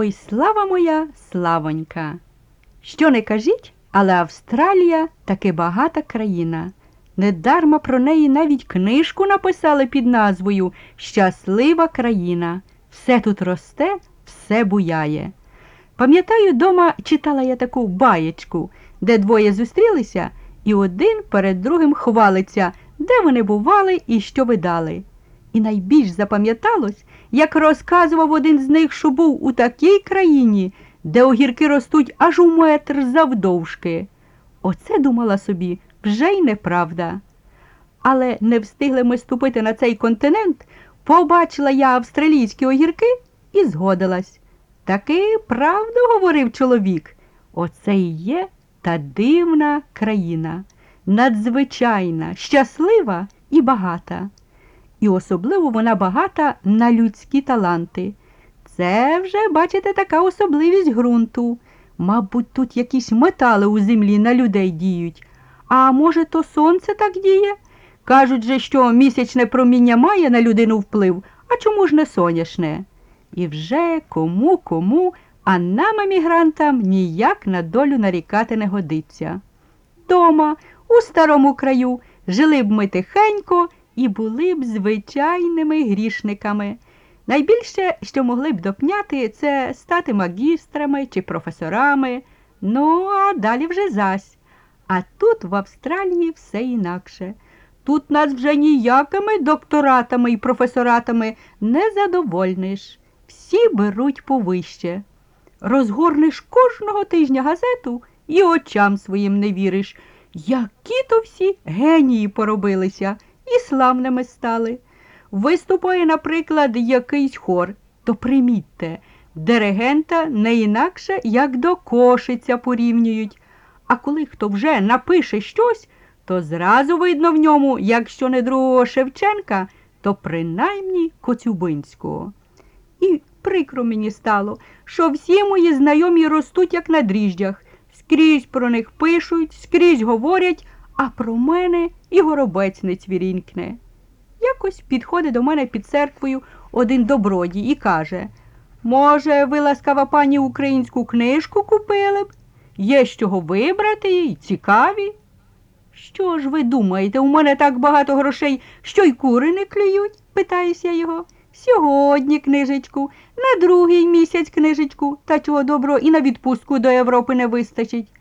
Ой, слава моя, славонька! Що не кажіть, але Австралія таки багата країна. Недарма про неї навіть книжку написали під назвою Щаслива країна. Все тут росте, все буяє. Пам'ятаю, дома читала я таку баєчку, де двоє зустрілися, і один перед другим хвалиться, де вони бували і що видали. І найбільш запам'яталось, як розказував один з них, що був у такій країні, де огірки ростуть аж у метр завдовжки. Оце думала собі, вже й неправда. Але не встигли ми ступити на цей континент, побачила я австралійські огірки і згодилась. Таки правду говорив чоловік. Оце і є та дивна країна, надзвичайна, щаслива і багата. І особливо вона багата на людські таланти. Це вже, бачите, така особливість ґрунту. Мабуть, тут якісь метали у землі на людей діють. А може, то сонце так діє? Кажуть же, що місячне проміння має на людину вплив, а чому ж не соняшне? І вже кому кому, а нам, емігрантам, ніяк на долю нарікати не годиться. Дома, у старому краю, жили б ми тихенько і були б звичайними грішниками. Найбільше, що могли б допняти, це стати магістрами чи професорами. Ну, а далі вже зась. А тут в Австралії все інакше. Тут нас вже ніякими докторатами і професоратами не задовольниш. Всі беруть повище. Розгорнеш кожного тижня газету і очам своїм не віриш. Які то всі генії поробилися і славними стали. Виступає, наприклад, якийсь хор, то примітьте, диригента не інакше, як до кошиця порівнюють. А коли хто вже напише щось, то зразу видно в ньому, якщо не другого Шевченка, то принаймні Коцюбинського. І прикро мені стало, що всі мої знайомі ростуть, як на дріжджах, скрізь про них пишуть, скрізь говорять, а про мене і горобець не цвірінькне. Якось підходить до мене під церквою один добродій і каже Може, ви, ласкава пані, українську книжку купили б? Є з чого вибрати їй, цікаві. Що ж ви думаєте, у мене так багато грошей, що й кури не клюють? питаюся його. Сьогодні книжечку, на другий місяць книжечку, та чого доброго і на відпустку до Європи не вистачить.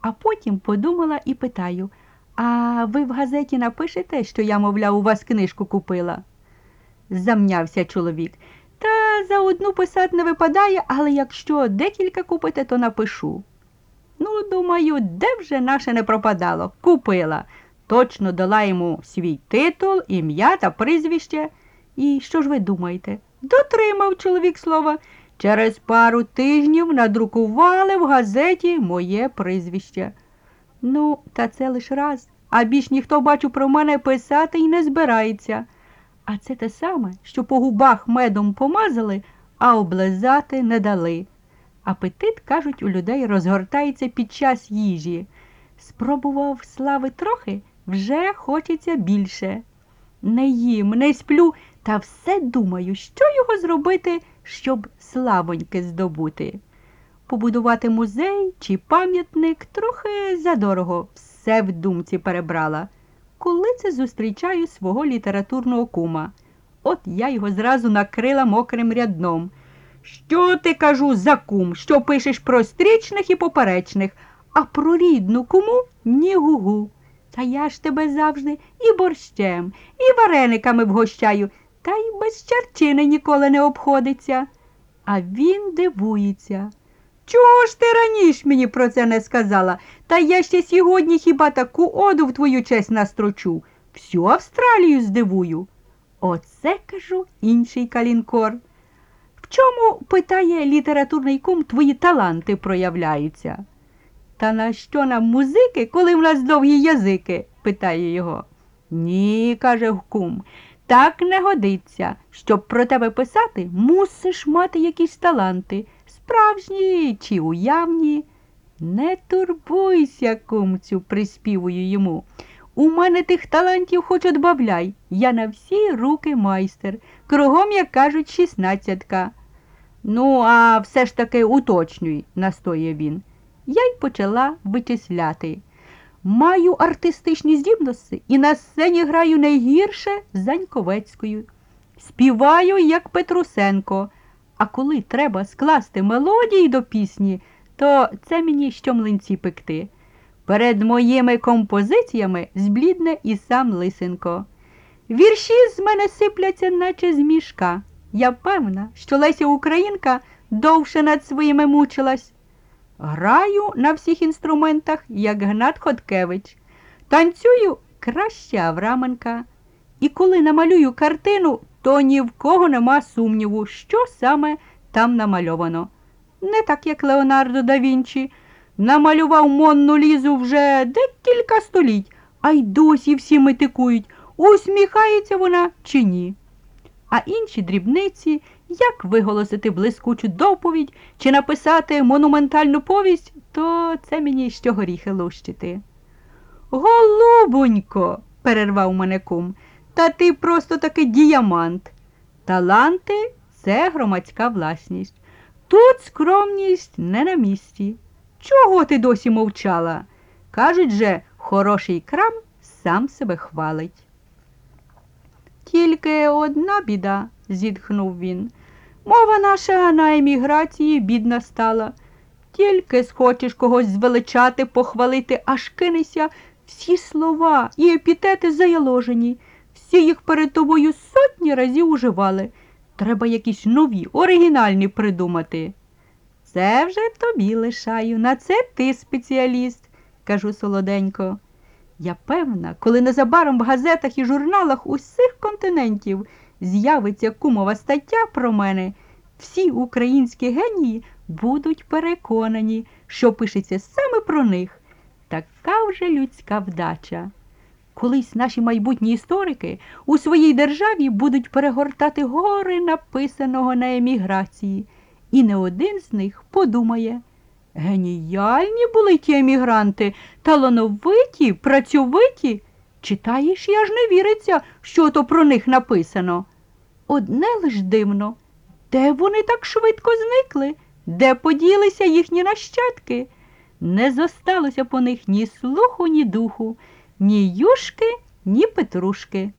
А потім подумала і питаю а ви в газеті напишете, що я, мовляв, у вас книжку купила? Замнявся чоловік. Та за одну писати не випадає, але якщо декілька купите, то напишу. Ну, думаю, де вже наше не пропадало? Купила. Точно дала йому свій титул, ім'я та прізвище. І що ж ви думаєте? Дотримав чоловік слова. Через пару тижнів надрукували в газеті моє прізвище. Ну, та це лиш раз, а більш ніхто, бачу, про мене писати й не збирається. А це те саме, що по губах медом помазали, а облизати не дали. Апетит, кажуть, у людей розгортається під час їжі. Спробував слави трохи, вже хочеться більше. Не їм, не сплю, та все думаю, що його зробити, щоб славоньки здобути. Побудувати музей чи пам'ятник трохи задорого, все в думці перебрала. Коли це зустрічаю свого літературного кума. От я його зразу накрила мокрим рядном. Що ти кажу за кум, що пишеш про стрічних і поперечних, а про рідну куму ні гугу. Та я ж тебе завжди і борщем, і варениками вгощаю, та й без чарчини ніколи не обходиться. А він дивується. Чого ж ти раніше мені про це не сказала? Та я ще сьогодні хіба таку оду в твою честь настрочу. Всю Австралію здивую. Оце, кажу, інший калінкор. В чому, питає літературний кум, твої таланти проявляються? Та на що нам музики, коли в нас довгі язики? питає його. Ні, каже кум, так не годиться. Щоб про тебе писати, мусиш мати якісь таланти, справжні чи уявні. Не турбуйся, кумцю, приспівую йому. У мене тих талантів хоч одбавляй. Я на всі руки майстер. Кругом, як кажуть, шістнадцятка. Ну, а все ж таки уточнюй, настоює він. Я й почала вичисляти. Маю артистичні здібності і на сцені граю не гірше Заньковецькою. Співаю, як Петрусенко, а коли треба скласти мелодії до пісні, то це мені що млинці пекти. Перед моїми композиціями зблідне і сам Лисенко. Вірші з мене сипляться, наче з мішка. Я певна, що Леся Українка довше над своїми мучилась. Граю на всіх інструментах, як Гнат Хоткевич. Танцюю краще Авраменка. І коли намалюю картину, то ні в кого нема сумніву, що саме там намальовано. Не так, як Леонардо да Вінчі. Намалював Монну Лізу вже декілька століть, а й досі всі метикують, усміхається вона чи ні. А інші дрібниці, як виголосити блискучу доповідь чи написати монументальну повість, то це мені що горіхи лущити. Голубонько, перервав мене кум, та ти просто таки діамант. Таланти це громадська власність. Тут скромність не на місці. Чого ти досі мовчала? Кажуть же, хороший крам сам себе хвалить. Тільки одна біда, зітхнув він. Мова наша на еміграції бідна стала. Тільки схочеш когось звеличати, похвалити, аж кинешся, всі слова і епітети заяложені, всі їх перед тобою сотні разів уживали. Треба якісь нові, оригінальні придумати. Це вже тобі лишаю, на це ти спеціаліст, кажу солоденько. Я певна, коли незабаром в газетах і журналах усіх континентів з'явиться кумова стаття про мене, всі українські генії будуть переконані, що пишеться саме про них. Така вже людська вдача. Колись наші майбутні історики у своїй державі будуть перегортати гори написаного на еміграції, і не один з них подумає. Геніальні були ті емігранти, талановиті, працьовиті. Читаєш, я ж не віриться, що то про них написано. Одне лиш дивно, де вони так швидко зникли, де поділися їхні нащадки? Не зосталося по них ні слуху, ні духу, ні юшки, ні петрушки.